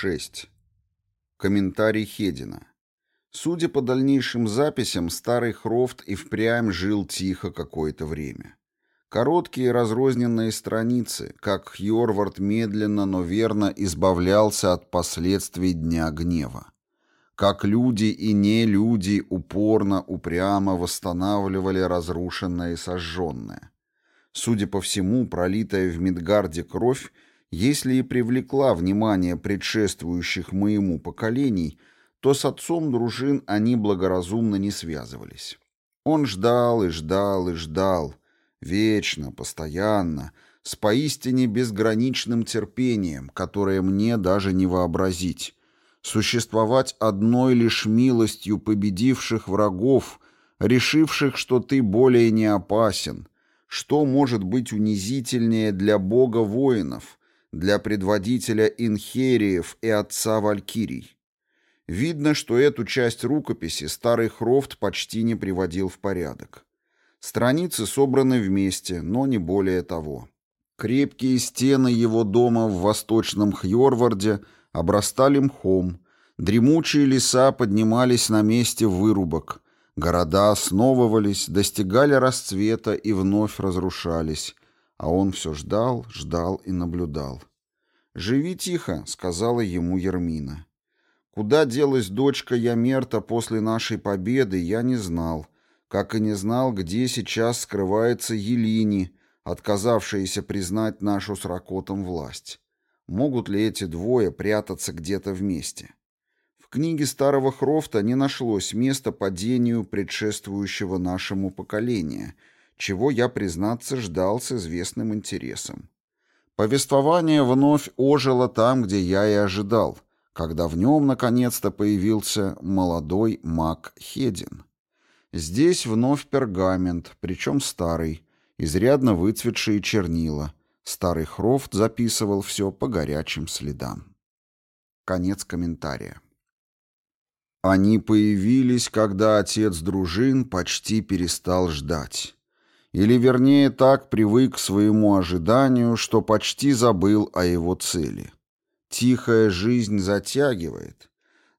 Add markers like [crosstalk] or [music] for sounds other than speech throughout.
6. Комментарий Хедина. Судя по дальнейшим записям, старый Хрофт и впрямь жил тихо какое-то время. Короткие разрозненные страницы, как Хьорвард медленно, но верно избавлялся от последствий Дня Гнева. Как люди и не люди упорно, упрямо восстанавливали разрушенное и сожженное. Судя по всему, пролитая в Мидгарде кровь если и привлекла внимание предшествующих моему поколений, то с отцом дружин они благоразумно не связывались. Он ждал и ждал и ждал, вечно, постоянно, с поистине безграничным терпением, которое мне даже не вообразить. Существовать одной лишь милостью победивших врагов, решивших, что ты более не опасен. Что может быть унизительнее для бога воинов, для предводителя инхериев и отца валькирий. Видно, что эту часть рукописи старый Хрофт почти не приводил в порядок. Страницы собраны вместе, но не более того. Крепкие стены его дома в восточном Хьорварде обрастали мхом, дремучие леса поднимались на месте вырубок, города основывались, достигали расцвета и вновь разрушались, а он все ждал, ждал и наблюдал. «Живи тихо», — сказала ему Ермина. Куда делась дочка Ямерта после нашей победы, я не знал, как и не знал, где сейчас скрывается Елини, отказавшаяся признать нашу с Ракотом власть. Могут ли эти двое прятаться где-то вместе? В книге старого Хрофта не нашлось места падению предшествующего нашему поколения — чего я, признаться, ждал с известным интересом. Повествование вновь ожило там, где я и ожидал, когда в нем наконец-то появился молодой маг Хедин. Здесь вновь пергамент, причем старый, изрядно выцветшие чернила. Старый Хрофт записывал все по горячим следам. Конец комментария. Они появились, когда отец дружин почти перестал ждать. Или, вернее, так привык к своему ожиданию, что почти забыл о его цели. Тихая жизнь затягивает.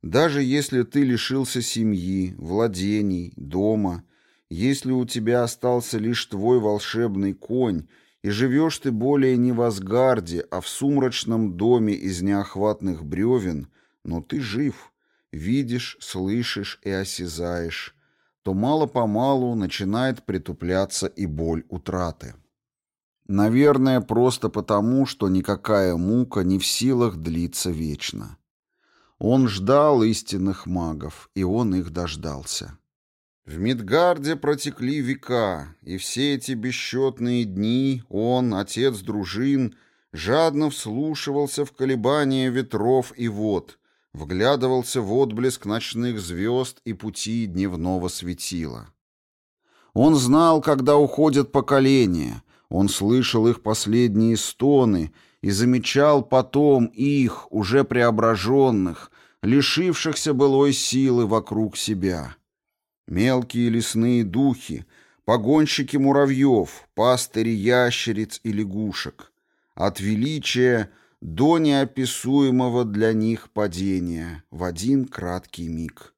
Даже если ты лишился семьи, владений, дома, если у тебя остался лишь твой волшебный конь, и живешь ты более не в Асгарде, а в сумрачном доме из неохватных бревен, но ты жив, видишь, слышишь и осязаешь, то мало-помалу начинает притупляться и боль утраты. Наверное, просто потому, что никакая мука не в силах длиться вечно. Он ждал истинных магов, и он их дождался. В Мидгарде протекли века, и все эти бесчетные дни он, отец дружин, жадно вслушивался в колебания ветров и вод, вглядывался в отблеск ночных звезд и пути дневного светила. Он знал, когда уходят поколения, он слышал их последние стоны и замечал потом их, уже преображенных, лишившихся былой силы вокруг себя. Мелкие лесные духи, погонщики муравьев, пастыри ящериц и лягушек. От величия до неописуемого для них падения в один краткий миг.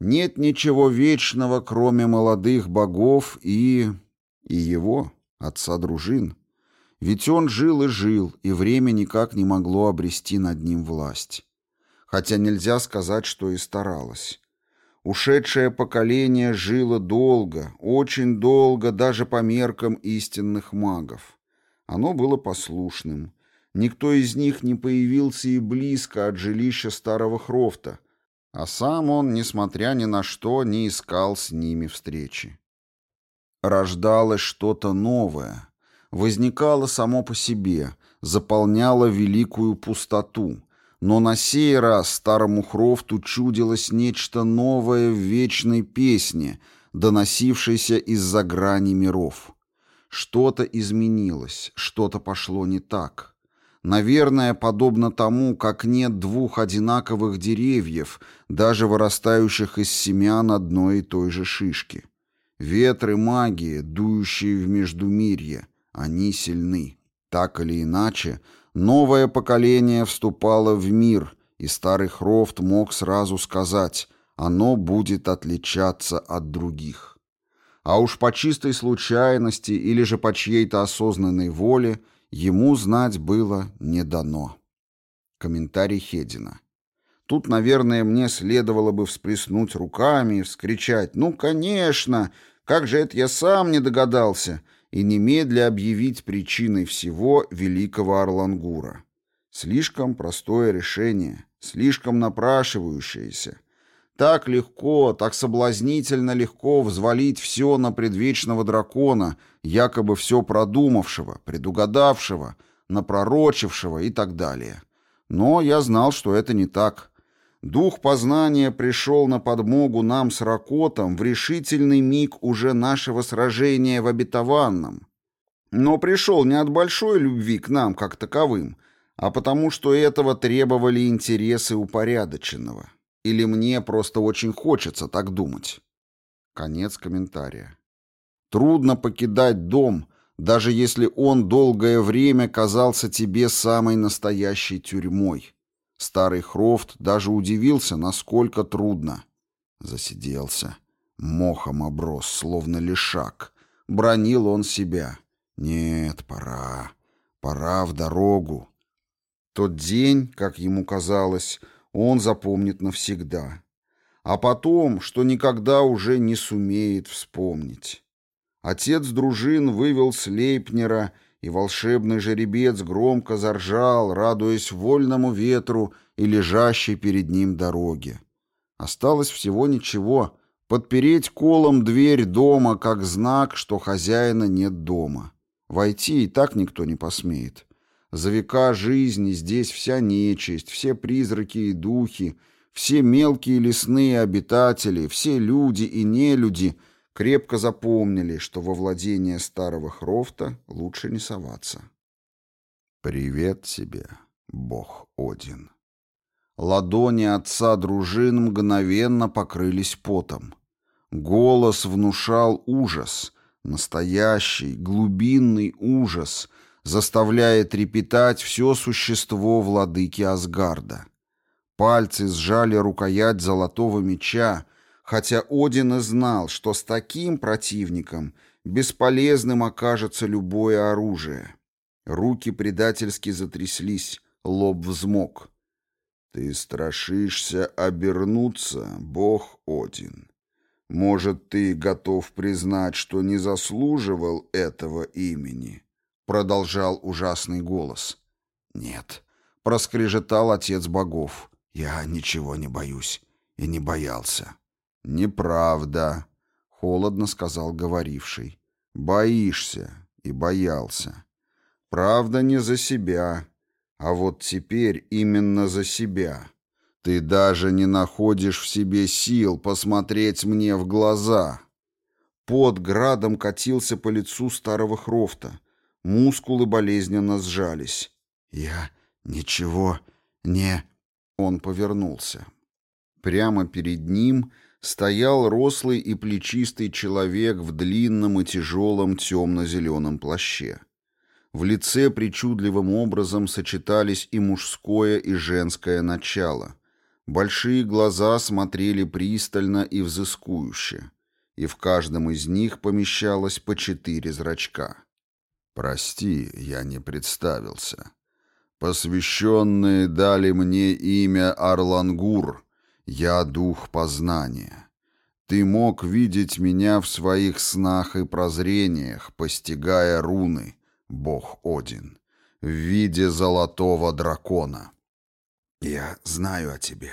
Нет ничего вечного, кроме молодых богов и... и его, отца дружин. Ведь он жил и жил, и время никак не могло обрести над ним власть. Хотя нельзя сказать, что и старалось. Ушедшее поколение жило долго, очень долго, даже по меркам истинных магов. Оно было послушным, Никто из них не появился и близко от жилища старого Хрофта, а сам он, несмотря ни на что, не искал с ними встречи. Рождалось что-то новое, возникало само по себе, заполняло великую пустоту, но на сей раз старому Хрофту чудилось нечто новое в вечной песне, доносившейся из-за грани миров. Что-то изменилось, что-то пошло не так. Наверное, подобно тому, как нет двух одинаковых деревьев, даже вырастающих из семян одной и той же шишки. Ветры магии, дующие в Междумирье, они сильны. Так или иначе, новое поколение вступало в мир, и старый Хрофт мог сразу сказать, оно будет отличаться от других. А уж по чистой случайности или же по чьей-то осознанной воле ему знать было не дано. Комментарий Хедина. Тут, наверное, мне следовало бы всплеснуть руками и вскричать «Ну, конечно! Как же это я сам не догадался!» и немедля объявить причиной всего великого Орлангура. Слишком простое решение, слишком напрашивающееся. Так легко, так соблазнительно легко взвалить все на предвечного дракона, якобы все продумавшего, предугадавшего, напророчившего и так далее. Но я знал, что это не так. Дух познания пришел на подмогу нам с Ракотом в решительный миг уже нашего сражения в обетованном. Но пришел не от большой любви к нам как таковым, а потому что этого требовали интересы упорядоченного. Или мне просто очень хочется так думать. Конец комментария. Трудно покидать дом, даже если он долгое время казался тебе самой настоящей тюрьмой. Старый Хрофт даже удивился, насколько трудно. Засиделся. Мохом оброс, словно лишак. Бронил он себя. Нет, пора. Пора в дорогу. Тот день, как ему казалось, он запомнит навсегда. А потом, что никогда уже не сумеет вспомнить. Отец дружин вывел Слейпнера и волшебный жеребец громко заржал, радуясь вольному ветру и лежащей перед ним дороге. Осталось всего ничего — подпереть колом дверь дома как знак, что хозяина нет дома. Войти и так никто не посмеет. За века жизни здесь вся нечисть, все призраки и духи, все мелкие лесные обитатели, все люди и нелюди — крепко запомнили, что во владение старого Хрофта лучше не соваться. «Привет тебе, бог Один». Ладони отца дружин мгновенно покрылись потом. Голос внушал ужас, настоящий, глубинный ужас, заставляя трепетать все существо владыки Асгарда. Пальцы сжали рукоять золотого меча, хотя Один и знал, что с таким противником бесполезным окажется любое оружие. Руки предательски затряслись, лоб взмок. «Ты страшишься обернуться, бог Один. Может, ты готов признать, что не заслуживал этого имени?» Продолжал ужасный голос. «Нет», — проскрежетал отец богов, — «я ничего не боюсь и не боялся». «Неправда», — холодно сказал говоривший. «Боишься и боялся. Правда не за себя, а вот теперь именно за себя. Ты даже не находишь в себе сил посмотреть мне в глаза». Под градом катился по лицу старого Хрофта. Мускулы болезненно сжались. «Я ничего не...» Он повернулся. Прямо перед ним стоял рослый и плечистый человек в длинном и тяжелом темно-зеленом плаще. В лице причудливым образом сочетались и мужское, и женское начало. Большие глаза смотрели пристально и взыскующе, и в каждом из них помещалось по четыре зрачка. «Прости, я не представился. Посвященные дали мне имя Арлангур», я дух познания. Ты мог видеть меня в своих снах и прозрениях, постигая руны, бог Один, в виде золотого дракона. Я знаю о тебе.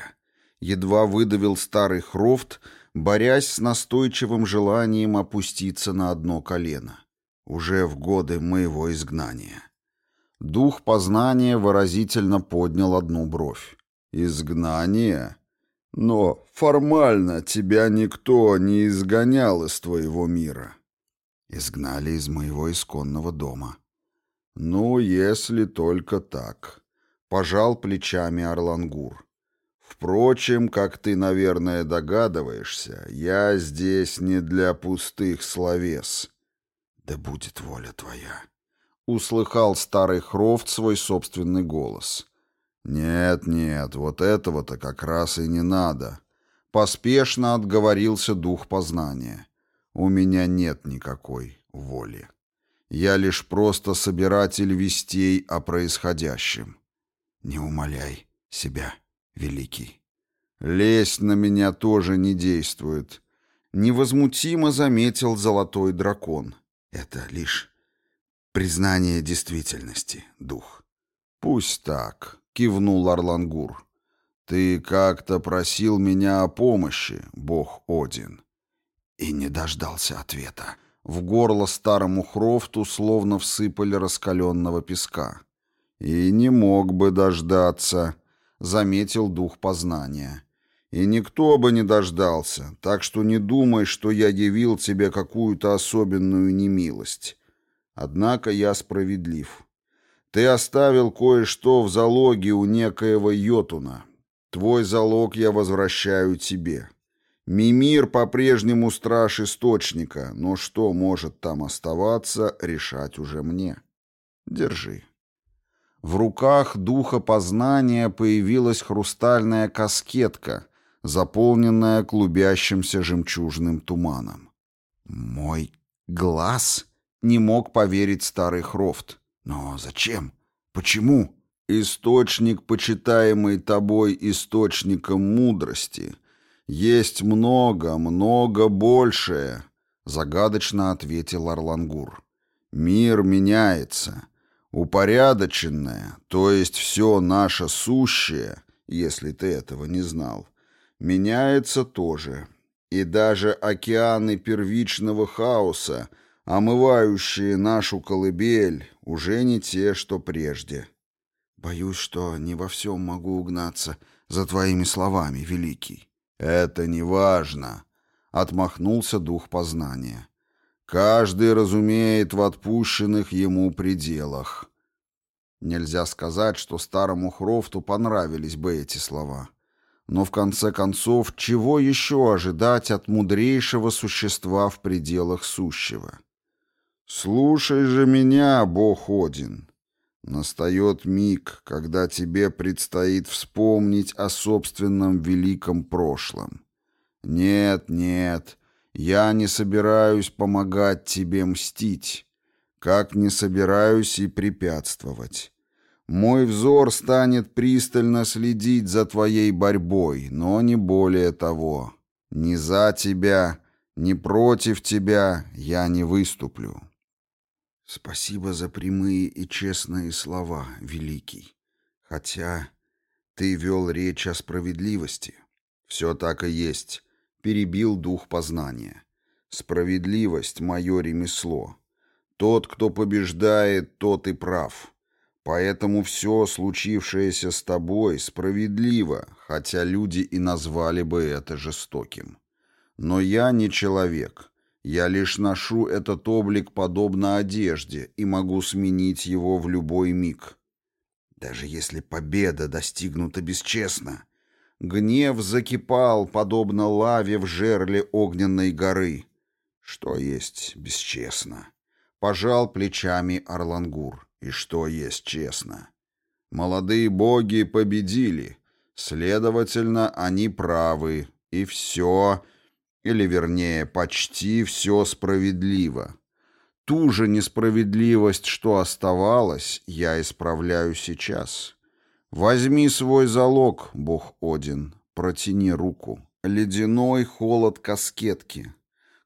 Едва выдавил старый Хрофт, борясь с настойчивым желанием опуститься на одно колено. Уже в годы моего изгнания. Дух познания выразительно поднял одну бровь. «Изгнание?» Но формально тебя никто не изгонял из твоего мира. Изгнали из моего исконного дома. Ну, если только так. Пожал плечами Орлангур. Впрочем, как ты, наверное, догадываешься, я здесь не для пустых словес. Да будет воля твоя. Услыхал старый Хрофт свой собственный голос. Нет, нет, вот этого-то как раз и не надо. Поспешно отговорился дух познания. У меня нет никакой воли. Я лишь просто собиратель вестей о происходящем. Не умоляй себя, великий. Лезть на меня тоже не действует. Невозмутимо заметил золотой дракон. Это лишь признание действительности, дух. Пусть так, кивнул Орлангур. Ты как-то просил меня о помощи, бог Один. И не дождался ответа. В горло старому Хрофту словно всыпали раскаленного песка. И не мог бы дождаться, заметил дух познания. И никто бы не дождался, так что не думай, что я явил тебе какую-то особенную немилость. Однако я справедлив. Ты оставил кое-что в залоге у некоего Йотуна. Твой залог я возвращаю тебе. Мимир по-прежнему страж источника, но что может там оставаться, решать уже мне. Держи. В руках духа познания появилась хрустальная каскетка, заполненная клубящимся жемчужным туманом. «Мой глаз?» — не мог поверить старый Хрофт. «Но зачем? Почему?» «Источник, почитаемый тобой источником мудрости, есть много, много большее», — загадочно ответил Орлангур. «Мир меняется. Упорядоченное, то есть все наше сущее, если ты этого не знал, меняется тоже. И даже океаны первичного хаоса, омывающие нашу колыбель, уже не те, что прежде. Боюсь, что не во всем могу угнаться за твоими словами, великий. Это не важно, — отмахнулся дух познания. Каждый разумеет в отпущенных ему пределах. Нельзя сказать, что старому Хрофту понравились бы эти слова. Но в конце концов, чего еще ожидать от мудрейшего существа в пределах сущего? «Слушай же меня, Бог Один. Настает миг, когда тебе предстоит вспомнить о собственном великом прошлом. Нет, нет, я не собираюсь помогать тебе мстить, как не собираюсь и препятствовать. Мой взор станет пристально следить за твоей борьбой, но не более того. Ни за тебя, ни против тебя я не выступлю. Спасибо за прямые и честные слова, великий. Хотя ты вел речь о справедливости. Все так и есть перебил дух познания. Справедливость — мое ремесло. Тот, кто побеждает, тот и прав. Поэтому все случившееся с тобой справедливо, хотя люди и назвали бы это жестоким. Но я не человек. Я лишь ношу этот облик подобно одежде и могу сменить его в любой миг. Даже если победа достигнута бесчестно, Гнев закипал, подобно лаве в жерле огненной горы. Что есть бесчестно? Пожал плечами Орлангур. И что есть честно? Молодые боги победили. Следовательно, они правы. И все, или вернее, почти все справедливо. Ту же несправедливость, что оставалась, я исправляю сейчас. Возьми свой залог, бог Один, протяни руку. Ледяной холод каскетки.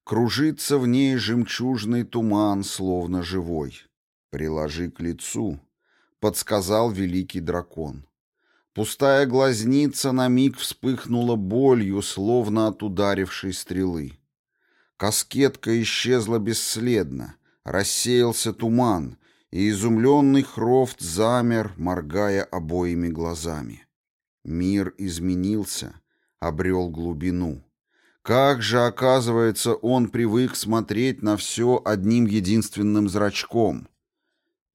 Кружится в ней жемчужный туман, словно живой. Приложи к лицу, подсказал великий дракон. Пустая глазница на миг вспыхнула болью, словно от ударившей стрелы. Каскетка исчезла бесследно, рассеялся туман, и изумленный Хрофт замер, моргая обоими глазами. Мир изменился, обрел глубину. Как же, оказывается, он привык смотреть на все одним единственным зрачком.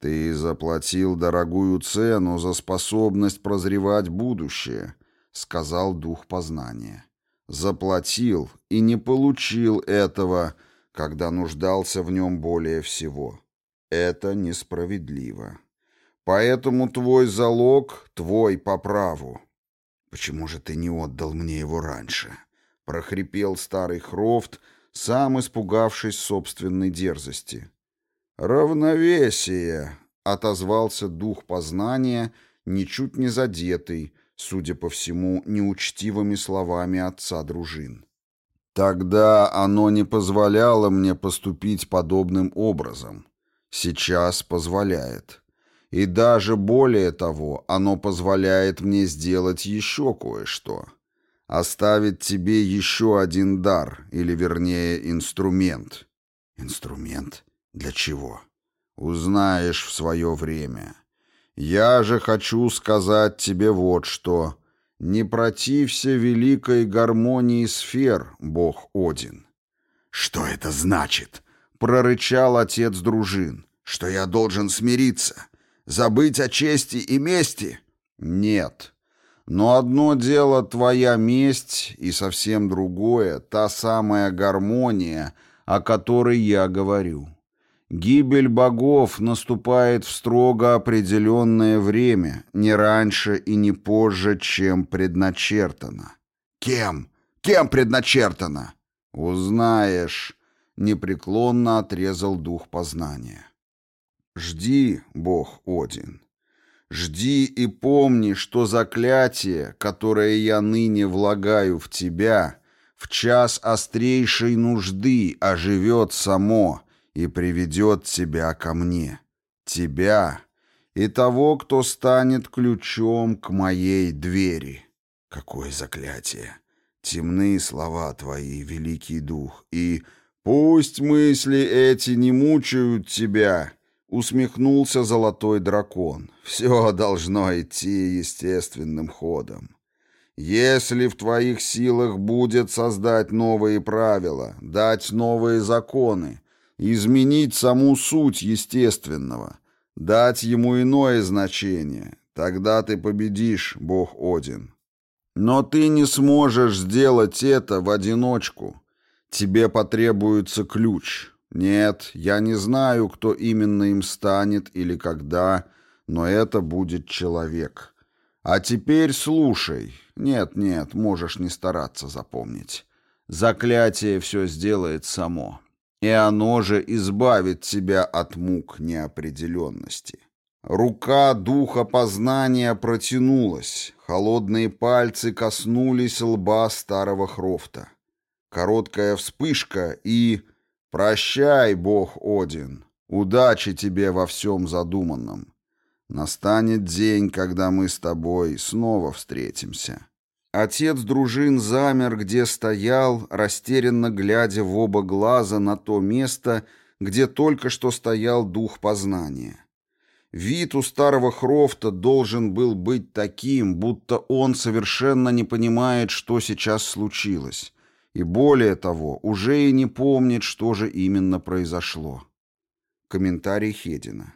«Ты заплатил дорогую цену за способность прозревать будущее», — сказал дух познания. «Заплатил и не получил этого, когда нуждался в нем более всего». Это несправедливо. Поэтому твой залог твой по праву. Почему же ты не отдал мне его раньше? прохрипел старый Хрофт, сам испугавшись собственной дерзости. Равновесие, отозвался дух познания, ничуть не задетый, судя по всему, неучтивыми словами отца дружин. Тогда оно не позволяло мне поступить подобным образом. Сейчас позволяет. И даже более того, оно позволяет мне сделать еще кое-что. Оставить тебе еще один дар, или вернее инструмент. Инструмент? Для чего? Узнаешь в свое время. Я же хочу сказать тебе вот что. Не протився великой гармонии сфер, бог Один. Что это значит? Прорычал отец дружин. Что я должен смириться? Забыть о чести и мести? Нет. Но одно дело твоя месть, и совсем другое — та самая гармония, о которой я говорю. Гибель богов наступает в строго определенное время, не раньше и не позже, чем предначертано. Кем? Кем предначертано? Узнаешь, непреклонно отрезал дух познания. Жди, бог Один. Жди и помни, что заклятие, которое я ныне влагаю в тебя, в час острейшей нужды оживет само и приведет тебя ко мне, тебя и того, кто станет ключом к моей двери. Какое заклятие! Темные слова твои, великий дух, и пусть мысли эти не мучают тебя, Усмехнулся золотой дракон. Все должно идти естественным ходом. Если в твоих силах будет создать новые правила, дать новые законы, изменить саму суть естественного, дать ему иное значение, тогда ты победишь, бог Один. Но ты не сможешь сделать это в одиночку. Тебе потребуется ключ, нет, я не знаю, кто именно им станет или когда, но это будет человек. А теперь слушай. Нет, нет, можешь не стараться запомнить. Заклятие все сделает само. И оно же избавит тебя от мук неопределенности. Рука духа познания протянулась, холодные пальцы коснулись лба старого Хрофта. Короткая вспышка и... Прощай, бог Один. Удачи тебе во всем задуманном. Настанет день, когда мы с тобой снова встретимся. Отец дружин замер, где стоял, растерянно глядя в оба глаза на то место, где только что стоял дух познания. Вид у старого Хрофта должен был быть таким, будто он совершенно не понимает, что сейчас случилось и более того, уже и не помнит, что же именно произошло. Комментарий Хедина.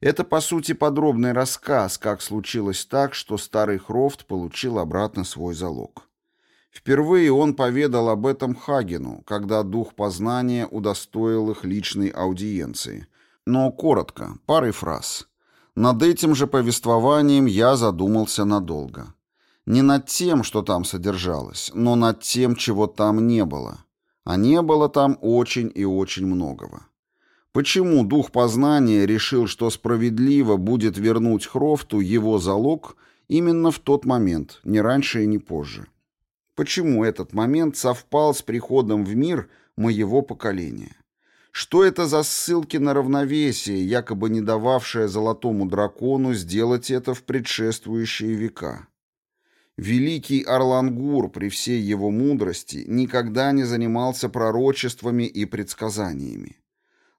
Это, по сути, подробный рассказ, как случилось так, что старый Хрофт получил обратно свой залог. Впервые он поведал об этом Хагену, когда дух познания удостоил их личной аудиенции. Но коротко, парой фраз. Над этим же повествованием я задумался надолго. Не над тем, что там содержалось, но над тем, чего там не было. А не было там очень и очень многого. Почему дух познания решил, что справедливо будет вернуть Хрофту его залог именно в тот момент, не раньше и не позже? Почему этот момент совпал с приходом в мир моего поколения? Что это за ссылки на равновесие, якобы не дававшее золотому дракону сделать это в предшествующие века? Великий Орлангур при всей его мудрости никогда не занимался пророчествами и предсказаниями.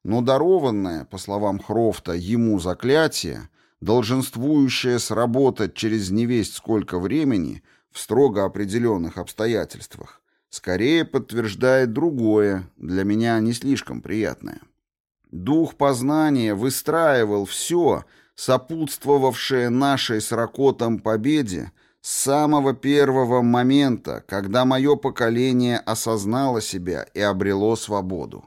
Но дарованное, по словам Хрофта, ему заклятие, долженствующее сработать через невесть сколько времени в строго определенных обстоятельствах, скорее подтверждает другое, для меня не слишком приятное. Дух познания выстраивал все, сопутствовавшее нашей с Ракотом победе, с самого первого момента, когда мое поколение осознало себя и обрело свободу.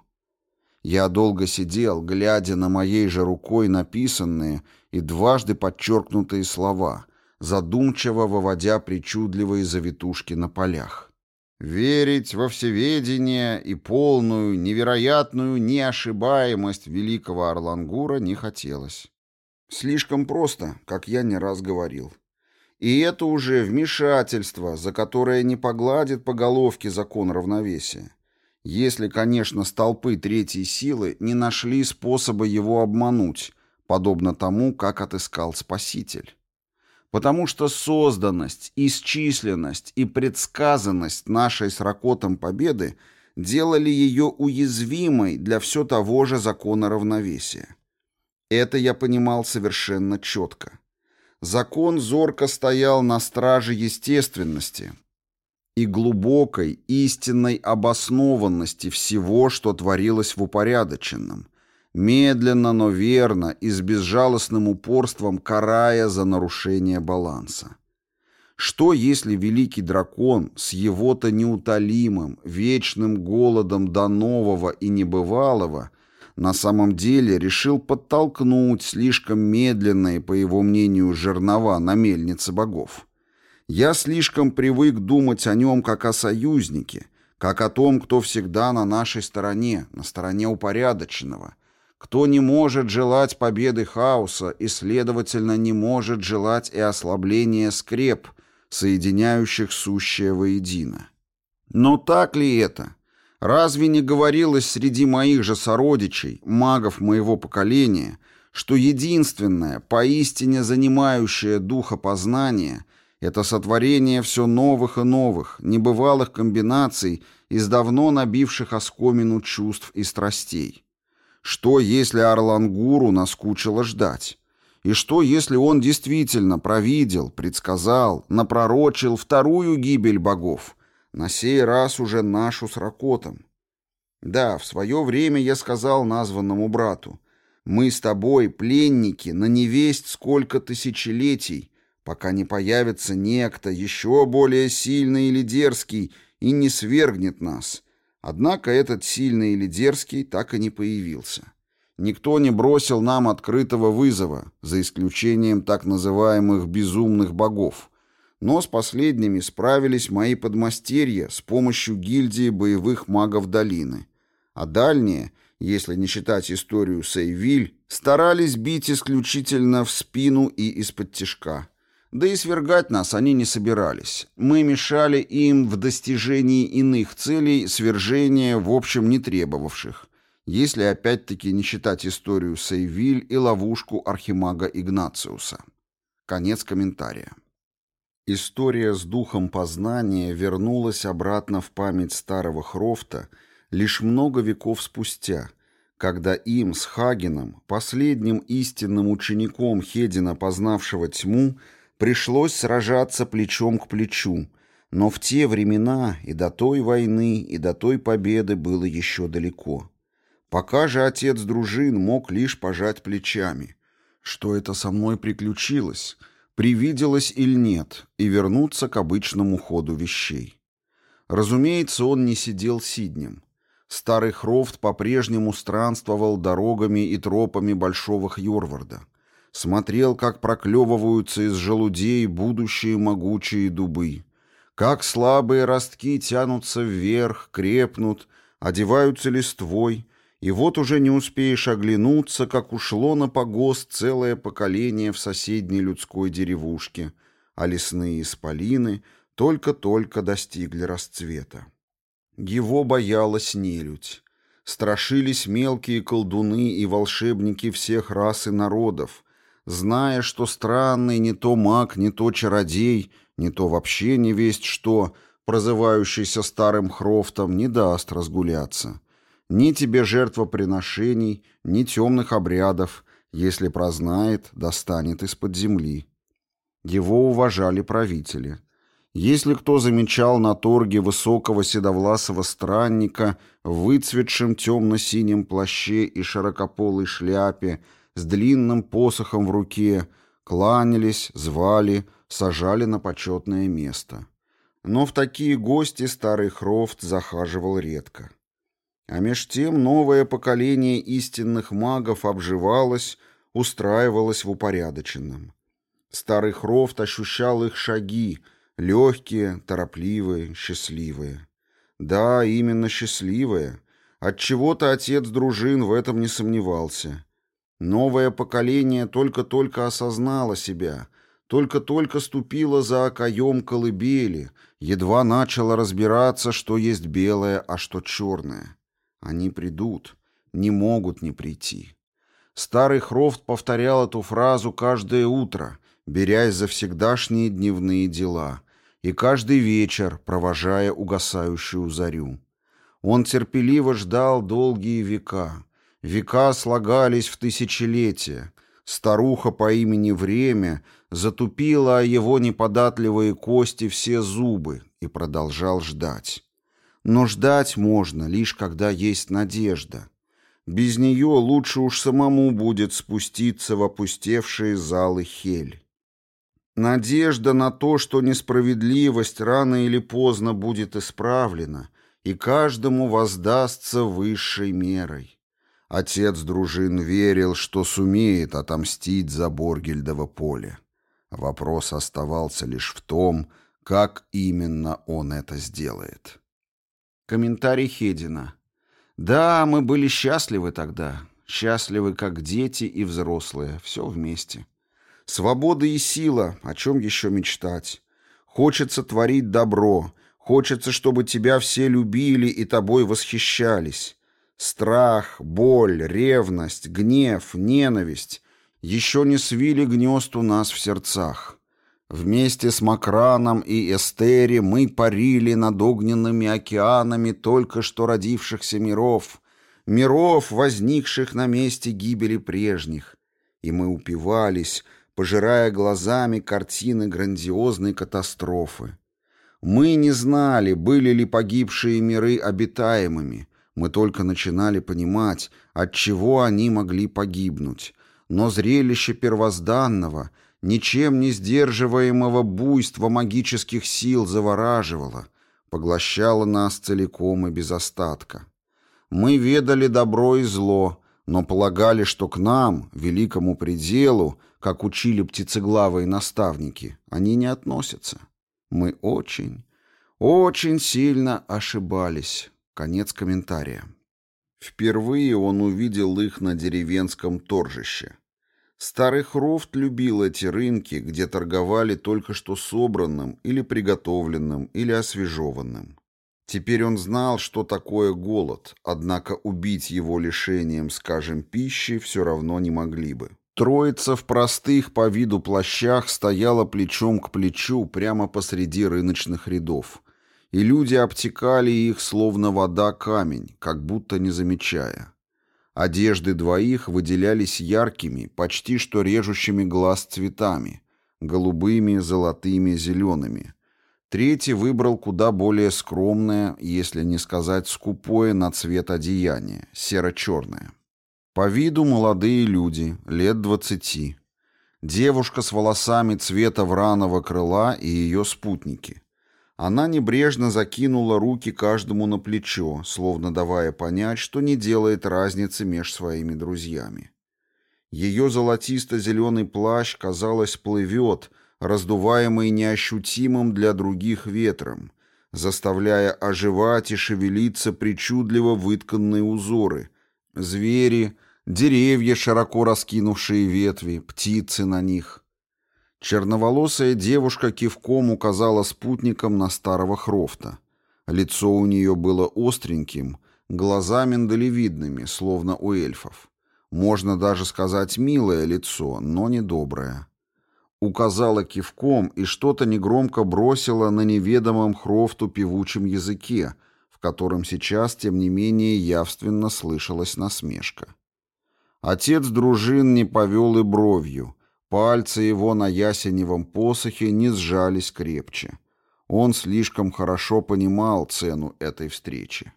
Я долго сидел, глядя на моей же рукой написанные и дважды подчеркнутые слова, задумчиво выводя причудливые завитушки на полях. Верить во всеведение и полную, невероятную неошибаемость великого Орлангура не хотелось. Слишком просто, как я не раз говорил. И это уже вмешательство, за которое не погладит по головке закон равновесия. Если, конечно, столпы третьей силы не нашли способа его обмануть, подобно тому, как отыскал Спаситель. Потому что созданность, исчисленность и предсказанность нашей с Ракотом победы делали ее уязвимой для все того же закона равновесия. Это я понимал совершенно четко. Закон зорко стоял на страже естественности и глубокой, истинной обоснованности всего, что творилось в упорядоченном, медленно, но верно и с безжалостным упорством карая за нарушение баланса. Что, если великий дракон с его-то неутолимым, вечным голодом до нового и небывалого на самом деле решил подтолкнуть слишком медленные, по его мнению, жернова на мельнице богов. Я слишком привык думать о нем как о союзнике, как о том, кто всегда на нашей стороне, на стороне упорядоченного, кто не может желать победы хаоса и, следовательно, не может желать и ослабления скреп, соединяющих сущее воедино. Но так ли это? Разве не говорилось среди моих же сородичей, магов моего поколения, что единственное, поистине занимающее духа познания, это сотворение все новых и новых, небывалых комбинаций из давно набивших оскомину чувств и страстей? Что, если Орлангуру наскучило ждать? И что, если он действительно провидел, предсказал, напророчил вторую гибель богов — на сей раз уже нашу с Ракотом. Да, в свое время я сказал названному брату, мы с тобой пленники на невесть сколько тысячелетий, пока не появится некто еще более сильный или дерзкий и не свергнет нас. Однако этот сильный или дерзкий так и не появился. Никто не бросил нам открытого вызова, за исключением так называемых «безумных богов», но с последними справились мои подмастерья с помощью гильдии боевых магов долины. А дальние, если не считать историю Сейвиль, старались бить исключительно в спину и из-под тишка. Да и свергать нас они не собирались. Мы мешали им в достижении иных целей свержения, в общем, не требовавших, если опять-таки не считать историю Сейвиль и ловушку архимага Игнациуса. Конец комментария. История с духом познания вернулась обратно в память старого Хрофта лишь много веков спустя, когда им с Хагеном, последним истинным учеником Хедина, познавшего тьму, пришлось сражаться плечом к плечу, но в те времена и до той войны, и до той победы было еще далеко. Пока же отец дружин мог лишь пожать плечами. Что это со мной приключилось? привиделось или нет, и вернуться к обычному ходу вещей. Разумеется, он не сидел сиднем. Старый Хрофт по-прежнему странствовал дорогами и тропами Большого Хьорварда. Смотрел, как проклевываются из желудей будущие могучие дубы. Как слабые ростки тянутся вверх, крепнут, одеваются листвой, и вот уже не успеешь оглянуться, как ушло на погост целое поколение в соседней людской деревушке, а лесные исполины только-только достигли расцвета. Его боялась нелюдь. Страшились мелкие колдуны и волшебники всех рас и народов, зная, что странный не то маг, не то чародей, не то вообще не весть что, прозывающийся старым хрофтом, не даст разгуляться. Ни тебе жертвоприношений, ни темных обрядов, если прознает, достанет из-под земли. Его уважали правители. Если кто замечал на торге высокого седовласого странника в выцветшем темно-синем плаще и широкополой шляпе с длинным посохом в руке, кланялись, звали, сажали на почетное место. Но в такие гости старый Хрофт захаживал редко. А меж тем новое поколение истинных магов обживалось, устраивалось в упорядоченном. Старый Хрофт ощущал их шаги, легкие, торопливые, счастливые. Да, именно счастливые. Отчего-то отец дружин в этом не сомневался. Новое поколение только-только осознало себя, только-только ступило за окоем колыбели, едва начало разбираться, что есть белое, а что черное. Они придут, не могут не прийти. Старый Хрофт повторял эту фразу каждое утро, берясь за всегдашние дневные дела, и каждый вечер, провожая угасающую зарю. Он терпеливо ждал долгие века. Века слагались в тысячелетия. Старуха по имени Время затупила о его неподатливые кости все зубы и продолжал ждать. Но ждать можно, лишь когда есть надежда. Без нее лучше уж самому будет спуститься в опустевшие залы Хель. Надежда на то, что несправедливость рано или поздно будет исправлена, и каждому воздастся высшей мерой. Отец дружин верил, что сумеет отомстить за Боргельдово поле. Вопрос оставался лишь в том, как именно он это сделает. Комментарий Хедина. Да, мы были счастливы тогда. Счастливы, как дети и взрослые. Все вместе. Свобода и сила. О чем еще мечтать? Хочется творить добро. Хочется, чтобы тебя все любили и тобой восхищались. Страх, боль, ревность, гнев, ненависть еще не свили гнезд у нас в сердцах. Вместе с Макраном и Эстери мы парили над огненными океанами только что родившихся миров, миров, возникших на месте гибели прежних. И мы упивались, пожирая глазами картины грандиозной катастрофы. Мы не знали, были ли погибшие миры обитаемыми, мы только начинали понимать, от чего они могли погибнуть. Но зрелище первозданного — ничем не сдерживаемого буйства магических сил завораживало, поглощало нас целиком и без остатка. Мы ведали добро и зло, но полагали, что к нам, великому пределу, как учили птицеглавые наставники, они не относятся. Мы очень, очень сильно ошибались. Конец комментария. Впервые он увидел их на деревенском торжище. Старый Хрофт любил эти рынки, где торговали только что собранным или приготовленным или освежеванным. Теперь он знал, что такое голод, однако убить его лишением, скажем, пищи все равно не могли бы. Троица в простых по виду плащах стояла плечом к плечу прямо посреди рыночных рядов, и люди обтекали их, словно вода камень, как будто не замечая. Одежды двоих выделялись яркими, почти что режущими глаз цветами, голубыми, золотыми, зелеными. Третий выбрал куда более скромное, если не сказать скупое на цвет одеяние, серо-черное. По виду молодые люди, лет двадцати. Девушка с волосами цвета враного крыла и ее спутники. Она небрежно закинула руки каждому на плечо, словно давая понять, что не делает разницы меж своими друзьями. Ее золотисто-зеленый плащ, казалось, плывет, раздуваемый неощутимым для других ветром, заставляя оживать и шевелиться причудливо вытканные узоры, звери, деревья, широко раскинувшие ветви, птицы на них. Черноволосая девушка кивком указала спутникам на старого Хрофта. Лицо у нее было остреньким, глаза миндалевидными, словно у эльфов. Можно даже сказать милое лицо, но недоброе. Указала кивком и что-то негромко бросила на неведомом Хрофту певучем языке, в котором сейчас, тем не менее, явственно слышалась насмешка. Отец дружин не повел и бровью — Пальцы его на ясеневом посохе не сжались крепче. Он слишком хорошо понимал цену этой встречи.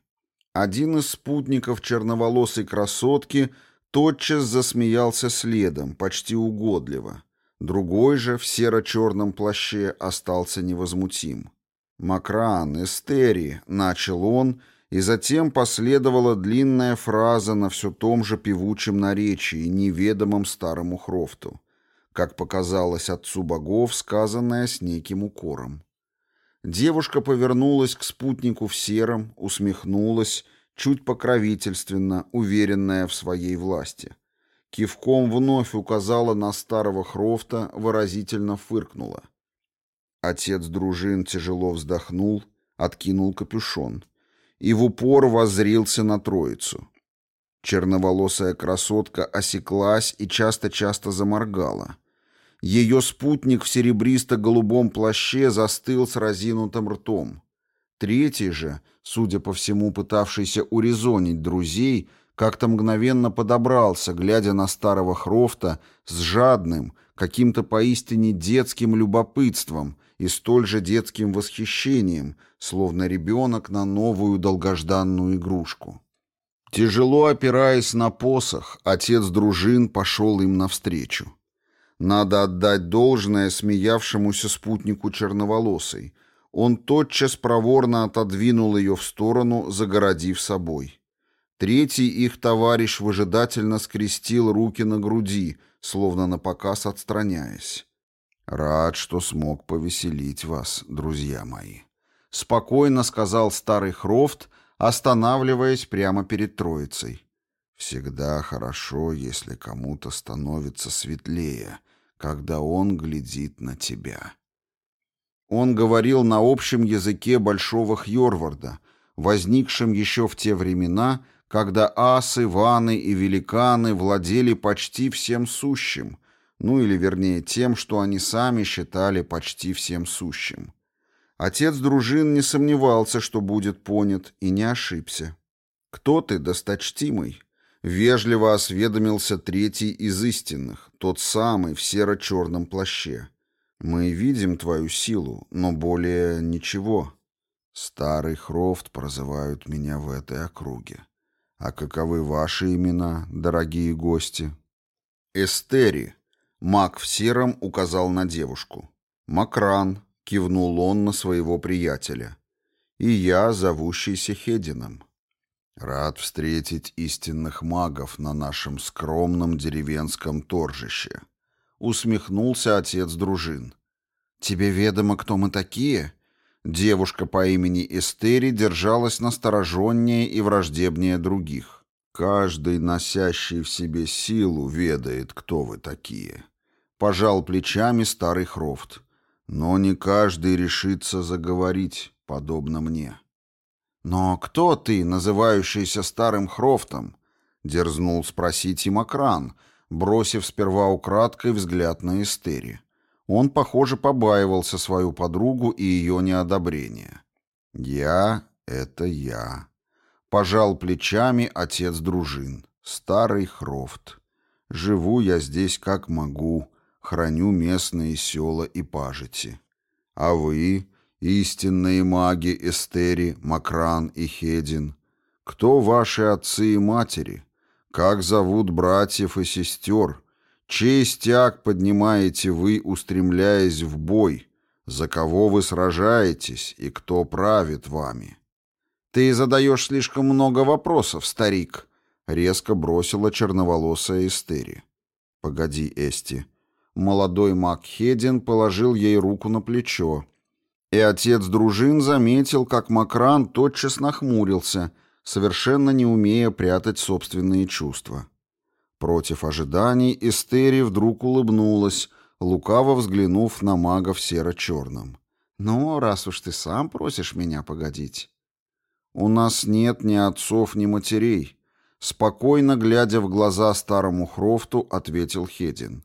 Один из спутников черноволосой красотки тотчас засмеялся следом, почти угодливо. Другой же в серо-черном плаще остался невозмутим. «Макран, Эстери», — начал он, и затем последовала длинная фраза на все том же певучем наречии, неведомом старому Хрофту, как показалось отцу богов, сказанное с неким укором. Девушка повернулась к спутнику в сером, усмехнулась, чуть покровительственно, уверенная в своей власти. Кивком вновь указала на старого Хрофта, выразительно фыркнула. Отец дружин тяжело вздохнул, откинул капюшон и в упор воззрился на троицу. Черноволосая красотка осеклась и часто-часто заморгала. Ее спутник в серебристо-голубом плаще застыл с разинутым ртом. Третий же, судя по всему пытавшийся урезонить друзей, как-то мгновенно подобрался, глядя на старого Хрофта с жадным, каким-то поистине детским любопытством и столь же детским восхищением, словно ребенок на новую долгожданную игрушку. Тяжело опираясь на посох, отец дружин пошел им навстречу. Надо отдать должное смеявшемуся спутнику черноволосой. Он тотчас проворно отодвинул ее в сторону, загородив собой. Третий их товарищ выжидательно скрестил руки на груди, словно на показ отстраняясь. «Рад, что смог повеселить вас, друзья мои», — спокойно сказал старый Хрофт, останавливаясь прямо перед троицей. «Всегда хорошо, если кому-то становится светлее, когда он глядит на тебя». Он говорил на общем языке Большого Хьорварда, возникшем еще в те времена, когда асы, ваны и великаны владели почти всем сущим, ну или вернее тем, что они сами считали почти всем сущим. Отец дружин не сомневался, что будет понят, и не ошибся. «Кто ты, досточтимый?» Вежливо осведомился третий из истинных, тот самый в серо-черном плаще. «Мы видим твою силу, но более ничего. Старый Хрофт прозывают меня в этой округе. А каковы ваши имена, дорогие гости?» «Эстери», Маг в сером указал на девушку. «Макран», — кивнул он на своего приятеля. «И я, зовущийся Хедином». «Рад встретить истинных магов на нашем скромном деревенском торжище», — усмехнулся отец дружин. «Тебе ведомо, кто мы такие?» Девушка по имени Эстери держалась настороженнее и враждебнее других. «Каждый, носящий в себе силу, ведает, кто вы такие», Пожал плечами старый Хрофт. Но не каждый решится заговорить, подобно мне. «Но кто ты, называющийся старым Хрофтом?» — дерзнул спросить и Макран, бросив сперва украдкой взгляд на Эстери. Он, похоже, побаивался свою подругу и ее неодобрение. «Я — это я», — пожал плечами отец дружин, старый Хрофт. «Живу я здесь как могу, храню местные села и пажити. А вы, истинные маги Эстери, Макран и Хедин, кто ваши отцы и матери? Как зовут братьев и сестер? Чей стяг поднимаете вы, устремляясь в бой? За кого вы сражаетесь и кто правит вами? Ты задаешь слишком много вопросов, старик, — резко бросила черноволосая Эстери. «Погоди, Эсти», Молодой маг Хедин положил ей руку на плечо. И отец дружин заметил, как Макран тотчас нахмурился, совершенно не умея прятать собственные чувства. Против ожиданий Эстери вдруг улыбнулась, лукаво взглянув на мага в серо-черном. «Ну, раз уж ты сам просишь меня погодить». «У нас нет ни отцов, ни матерей», — спокойно глядя в глаза старому Хрофту, ответил Хедин.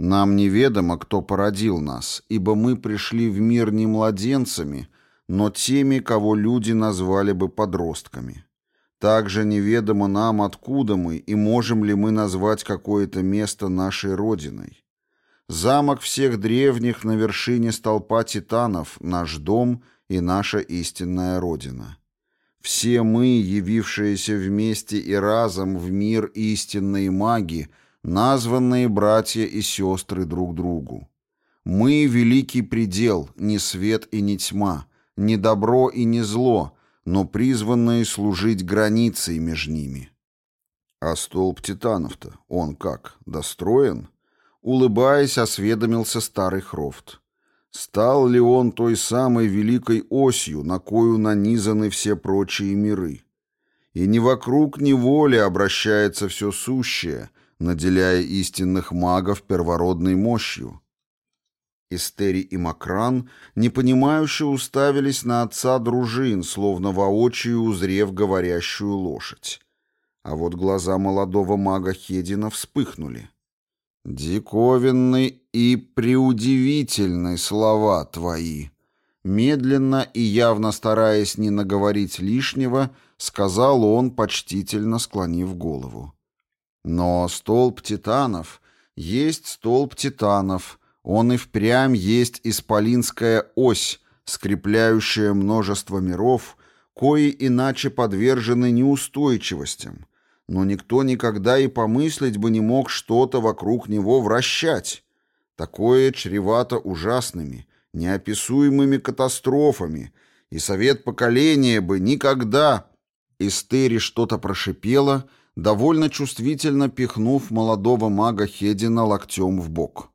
Нам неведомо, кто породил нас, ибо мы пришли в мир не младенцами, но теми, кого люди назвали бы подростками. Также неведомо нам, откуда мы и можем ли мы назвать какое-то место нашей родиной. Замок всех древних на вершине столпа титанов — наш дом и наша истинная родина. Все мы, явившиеся вместе и разом в мир истинной маги, названные братья и сестры друг другу. Мы — великий предел, не свет и не тьма, не добро и не зло, но призванные служить границей между ними. А столб титанов-то, он как, достроен? Улыбаясь, осведомился старый Хрофт. Стал ли он той самой великой осью, на кою нанизаны все прочие миры? И не вокруг неволи обращается все сущее, наделяя истинных магов первородной мощью. Эстери и Макран непонимающе уставились на отца дружин, словно воочию узрев говорящую лошадь. А вот глаза молодого мага Хедина вспыхнули. «Диковинны и преудивительны слова твои», медленно и явно стараясь не наговорить лишнего, сказал он, почтительно склонив голову. «Но столб титанов есть столб титанов, он и впрямь есть исполинская ось, скрепляющая множество миров, кои иначе подвержены неустойчивостям, но никто никогда и помыслить бы не мог что-то вокруг него вращать. Такое чревато ужасными, неописуемыми катастрофами, и совет поколения бы никогда... Истери что-то прошипела, довольно чувствительно пихнув молодого мага Хедина локтем в бок.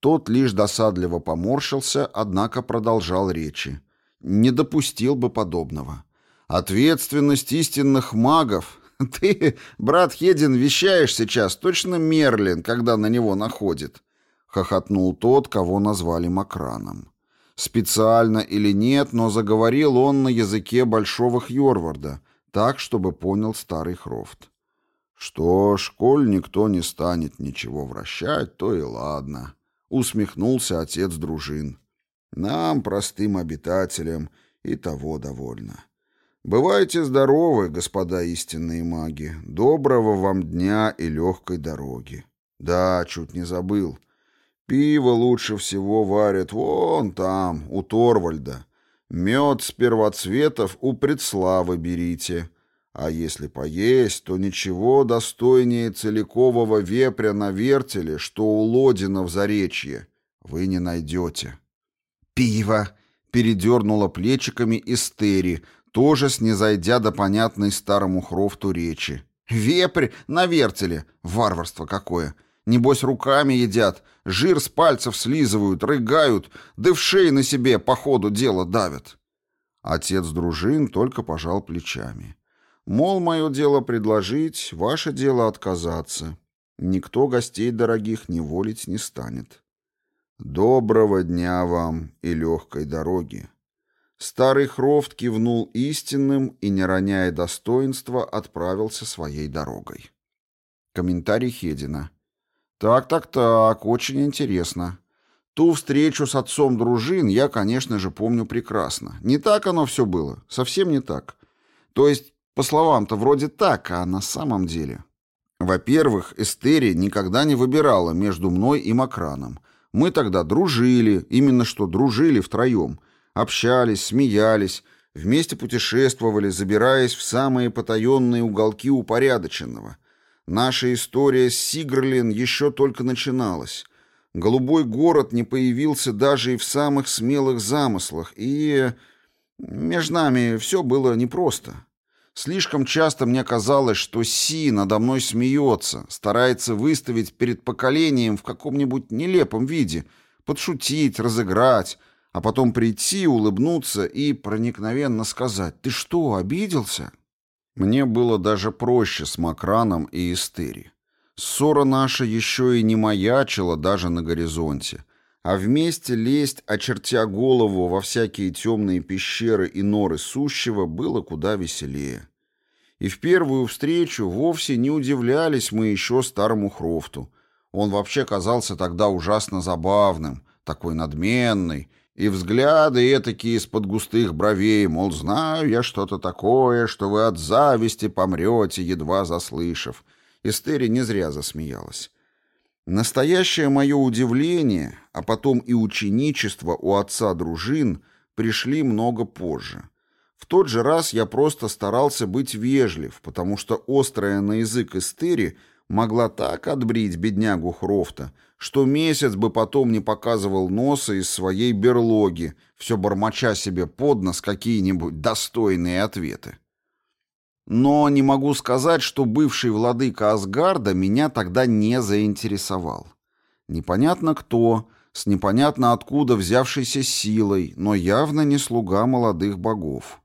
Тот лишь досадливо поморщился, однако продолжал речи. Не допустил бы подобного. Ответственность истинных магов, [laughs] «Ты, брат Хедин, вещаешь сейчас, точно Мерлин, когда на него находит», — хохотнул тот, кого назвали Макраном. Специально или нет, но заговорил он на языке Большого Хьорварда, так, чтобы понял старый Хрофт. «Что ж, коль никто не станет ничего вращать, то и ладно», — усмехнулся отец дружин. «Нам, простым обитателям, и того довольно». Бывайте здоровы, господа истинные маги. Доброго вам дня и легкой дороги. Да, чуть не забыл. Пиво лучше всего варят вон там, у Торвальда. Мед с первоцветов у предславы берите. А если поесть, то ничего достойнее целикового вепря на вертеле, что у Лодина в Заречье, вы не найдете. «Пиво!» — передернула плечиками Эстери — тоже снизойдя до понятной старому хрофту речи. «Вепрь на вертеле! Варварство какое! Небось, руками едят, жир с пальцев слизывают, рыгают, да в шеи на себе по ходу дела давят!» Отец дружин только пожал плечами. «Мол, мое дело предложить, ваше дело отказаться. Никто гостей дорогих не волить не станет. Доброго дня вам и легкой дороги!» Старый Хрофт кивнул истинным и, не роняя достоинства, отправился своей дорогой. Комментарий Хедина. «Так-так-так, очень интересно. Ту встречу с отцом дружин я, конечно же, помню прекрасно. Не так оно все было, совсем не так. То есть, по словам-то, вроде так, а на самом деле...» Во-первых, Эстери никогда не выбирала между мной и Макраном. Мы тогда дружили, именно что дружили втроем — Общались, смеялись, вместе путешествовали, забираясь в самые потаенные уголки упорядоченного. Наша история с Сигрлин еще только начиналась. Голубой город не появился даже и в самых смелых замыслах, и... Между нами все было непросто. Слишком часто мне казалось, что Си надо мной смеется, старается выставить перед поколением в каком-нибудь нелепом виде, подшутить, разыграть, а потом прийти, улыбнуться и проникновенно сказать «Ты что, обиделся?» Мне было даже проще с Макраном и Эстери. Ссора наша еще и не маячила даже на горизонте, а вместе лезть, очертя голову во всякие темные пещеры и норы сущего, было куда веселее. И в первую встречу вовсе не удивлялись мы еще старому Хрофту. Он вообще казался тогда ужасно забавным, такой надменный, и взгляды этакие из-под густых бровей, мол, знаю я что-то такое, что вы от зависти помрете, едва заслышав. Эстери не зря засмеялась. Настоящее мое удивление, а потом и ученичество у отца дружин пришли много позже. В тот же раз я просто старался быть вежлив, потому что острая на язык Эстери могла так отбрить беднягу Хрофта, что месяц бы потом не показывал носа из своей берлоги, все бормоча себе под нос какие-нибудь достойные ответы. Но не могу сказать, что бывший владыка Асгарда меня тогда не заинтересовал. Непонятно кто, с непонятно откуда взявшейся силой, но явно не слуга молодых богов.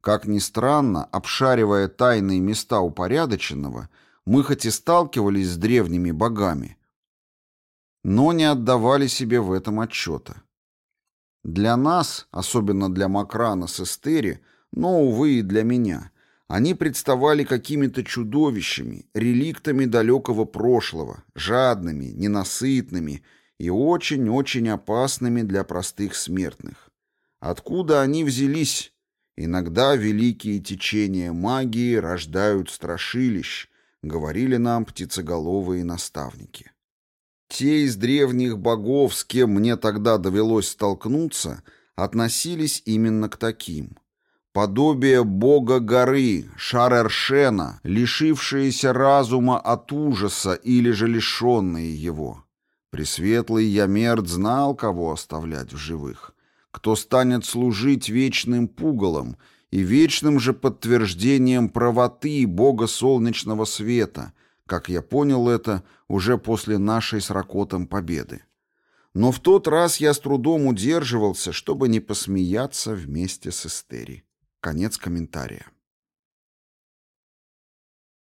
Как ни странно, обшаривая тайные места упорядоченного, мы хоть и сталкивались с древними богами, но не отдавали себе в этом отчета. Для нас, особенно для Макрана с Эстери, но, увы, и для меня, они представали какими-то чудовищами, реликтами далекого прошлого, жадными, ненасытными и очень-очень опасными для простых смертных. Откуда они взялись? Иногда великие течения магии рождают страшилищ, говорили нам птицеголовые наставники. Те из древних богов, с кем мне тогда довелось столкнуться, относились именно к таким. Подобие бога горы, Шарершена, лишившиеся разума от ужаса или же лишенные его. Пресветлый Ямерт знал, кого оставлять в живых, кто станет служить вечным пугалом и вечным же подтверждением правоты бога солнечного света, как я понял это уже после нашей с Ракотом победы. Но в тот раз я с трудом удерживался, чтобы не посмеяться вместе с Эстери. Конец комментария.